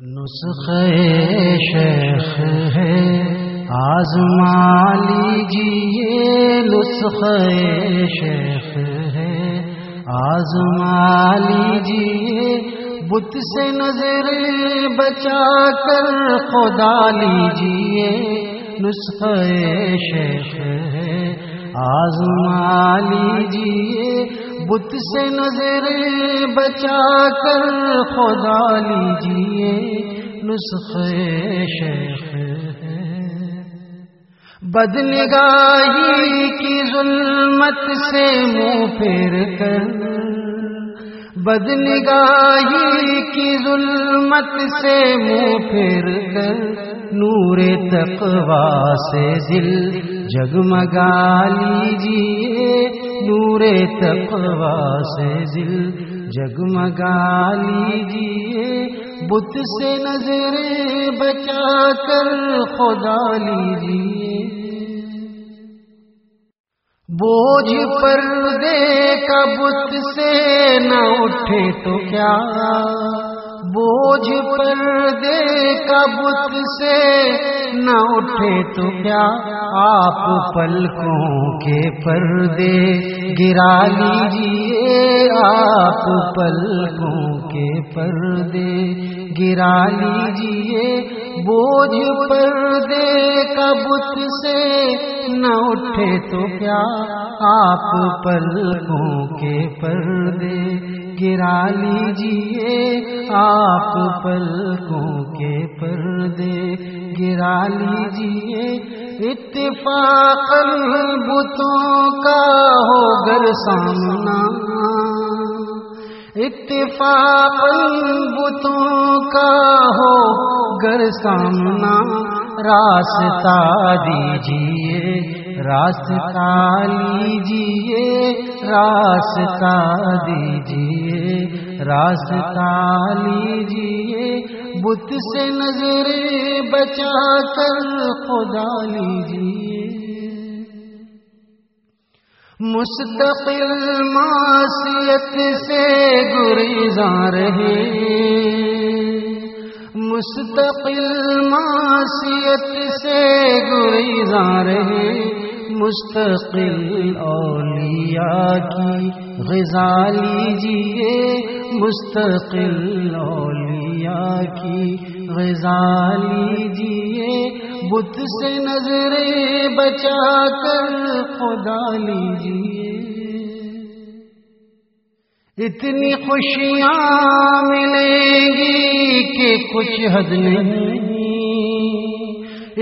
نسخے شیخ ہے۔ آزما لیجیے نسخے شیخ ہے۔ آزما لیجیے بت سے نظر بچا کر خدا لیجیے نسخے شیخ ہے۔ آزما لیجیے بت سے نظر بچا کر خدا لیجیے نسخے شیخ بد نگاہی کی ظلمت سے منہ پھیر کر بد نگاہی کی ظلمت سے منہ پھیر کر، نور تقوا سے دل جگمگا لیجیے نور تقوا سے دل جگمگا لیجیے بت سے نظر بچا کر خدا لیجیے بوجھ پر دے کا بت سے نہ اٹھے تو کیا؟ بوجھ پر دے کا بت سے نہ اٹھے تو کیا آپ پلکوں کے پردے گرا لیجیے آپ پلکوں کے پردے گرا لیجیے بوجھ پر دے کا بت سے نہ اٹھے تو کیا آپ پلکوں کے پردے گرا لیجیے آپ پلکوں کے پردے، گرا لیجیے اتفاق بتوں کا ہو گر سامنا۔ اتفاق بتوں کا ہو گر سامنا۔ راستہ دیجیے راستہ لیجیے راستہ دیجیے راستہ لیجیے بت سے نظر بچا کر خدا لیجیے مستقل معصیت سے گریزاں رہے مستقل معصیت سے گریزاں رہے مستقل اولیاء کی غذا لیجیے مستقل اولیاء کی غذا لیجیے بت سے نظر بچا کر خدا لیجیے اتنی خوشیاں ملیں گی کہ کچھ حد نہیں۔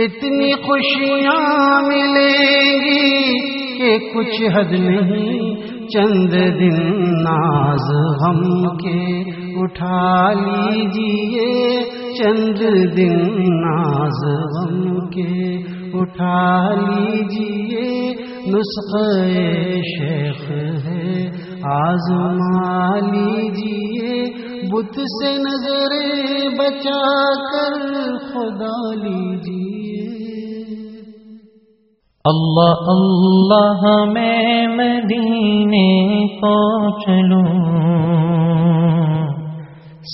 اتنی خوشیاں ملیں گی کہ کچھ حد نہیں، چند دن ناز ہم کے اٹھا لیجیے چند دن ناز ہم کے اٹھا لیجیے نسخے شیخ ہے، آزما لیجیے بت سے نظر بچا کر خدا لیجیے اللہ اللہ میں مدینے کو چلوں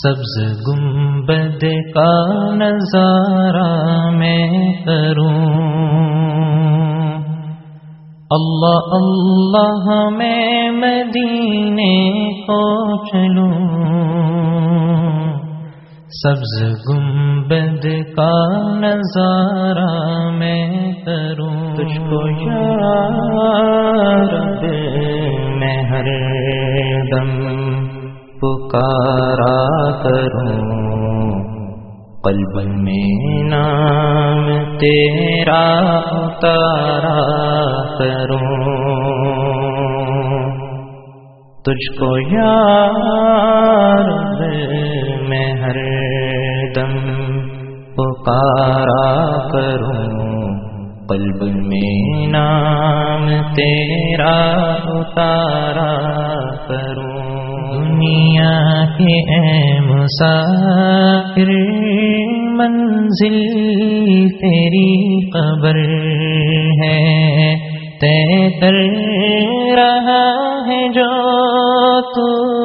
سبز گنبد کا نظارہ میں کروں۔ اللہ اللہ میں مدینے کو چلوں سبز گنبد کا نظارہ میں کروں۔ تجھ کو یار میں ہر دم پکارا کروں قلب میں نام تیرا اتارا کروں تجھ کو یار میں ہر دم پکارا کروں۔ قلب میں نام تیرا اتارا کروں۔ دنیا کے اے مسافر، منزل تیری قبر ہے۔ طے کر رہا ہے جو تو،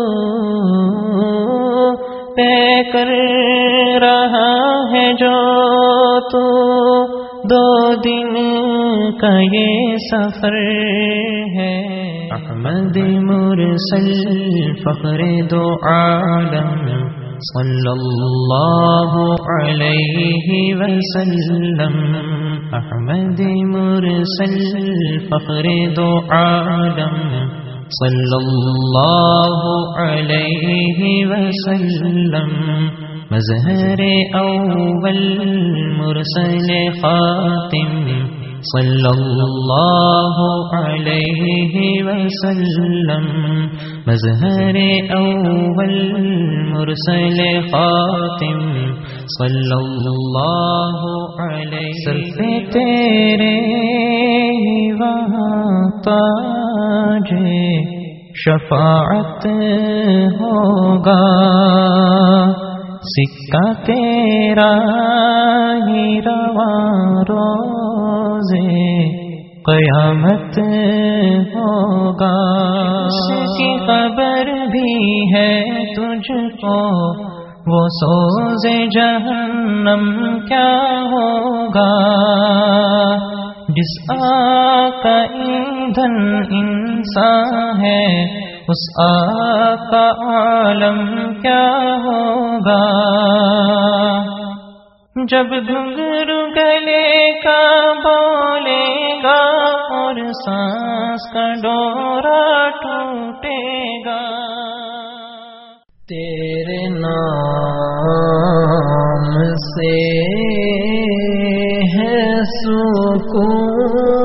طے کر رہا ہے جو تو۔ کا یہ سفر ہے۔ احمد مرسل فخر دو عالم صلی اللہ علیہ وسلم۔ احمد مرسل فخر دو عالم صلی اللہ علیہ وسلم۔ مظہر اول مرسل خاتم۔ صلى الله عليه وسلم. مزهر أول مرسل خاتم. صلى الله عليه صرف تیرے وہاں تاج شفاعت ہوگا. سکہ تیرا ہی روان روان قیامت ہوگا۔ اس کی خبر بھی ہے تجھ کو۔ وہ سوز جہنم کیا ہوگا؟ جس آگ کا ایندھن انسان ہے، اس آگ کا عالم کیا ہوگا؟ جب گھنگرو گلے کا بولے سانس کا ڈورا ٹوٹے گا تیرے نام سے ہے سکون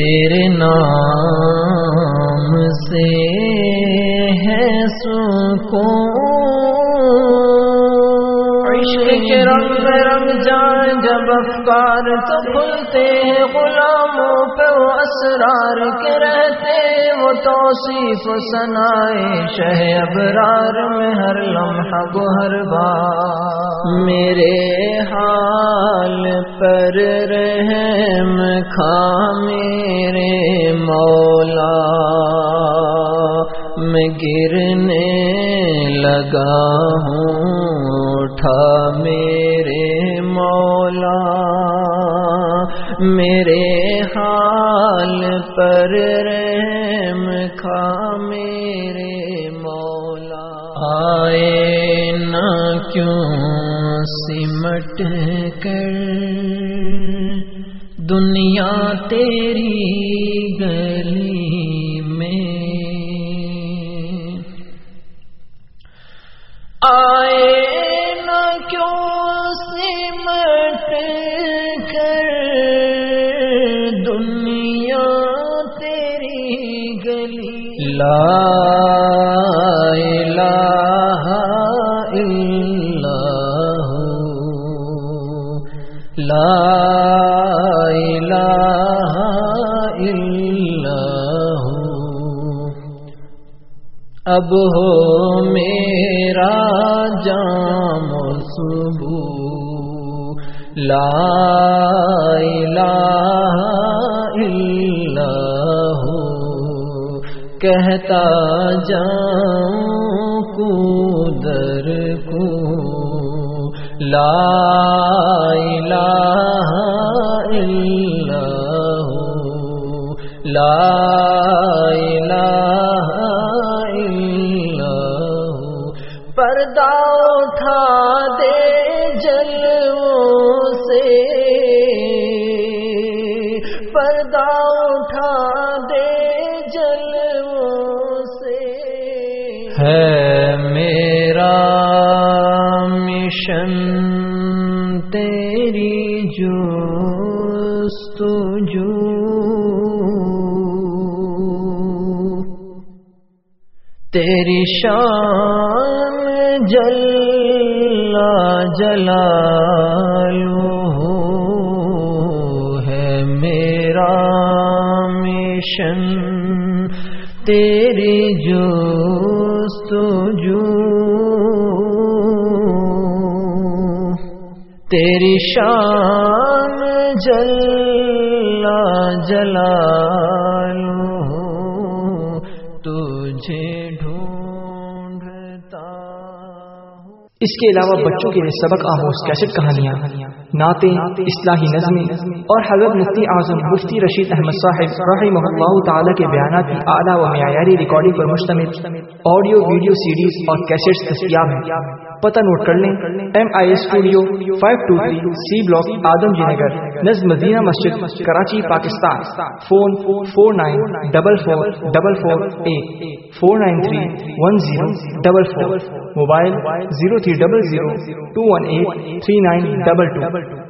تیرے نام سے ہے سکون۔ عشق کے رنگ رنگ جان جب افکار تو کھلتے ہیں غلام۔ اسرار کے رہتے، وہ توصیف سنائے شہ ابرار میں ہر لمحہ گو ہر بار۔ میرے حال پر رحم کھا، میرے مولا، میں گرنے لگا ہوں، اٹھا میرے مولا۔ میرے حال پر رحم کھا میرے مولا۔ آئے نہ کیوں سمٹ کر۔ دنیا تیری گئی لا الہ الا ہو اب ہو میرا جام صبو لا الہ الا ہو کہتا جاؤں کو در کو. لا پردہ اٹھا دے جلووں سے. پردہ اٹھا دے جلووں سے. ہے میرا مشن تیری جستجو تیری شان جلا جلالو ہے میرا مشن تیری جوستجو تیری شان جل جلالو تجھے ڈھونڈتا اس کے علاوہ بچوں کے لیے سبق آموز کیسٹ کہانیاں نعتیں اصلاحی نظمیں اور حضرت مفتی اعظم مفتی رشید احمد صاحب رحمہ اللہ تعالیٰ کے بیانات کی اعلیٰ و معیاری ریکارڈنگ پر مشتمل آڈیو ویڈیو سیڈیز اور کیسٹس دستیاب ہیں۔ پتہ نوٹ کر لیں۔ M I studio five two three C block Adamjee Nagar نز Madina Masjid Karachi Pakistan phone four nine double four double four eight four nine three one zero double four mobile zero three double zero two one eight three nine double two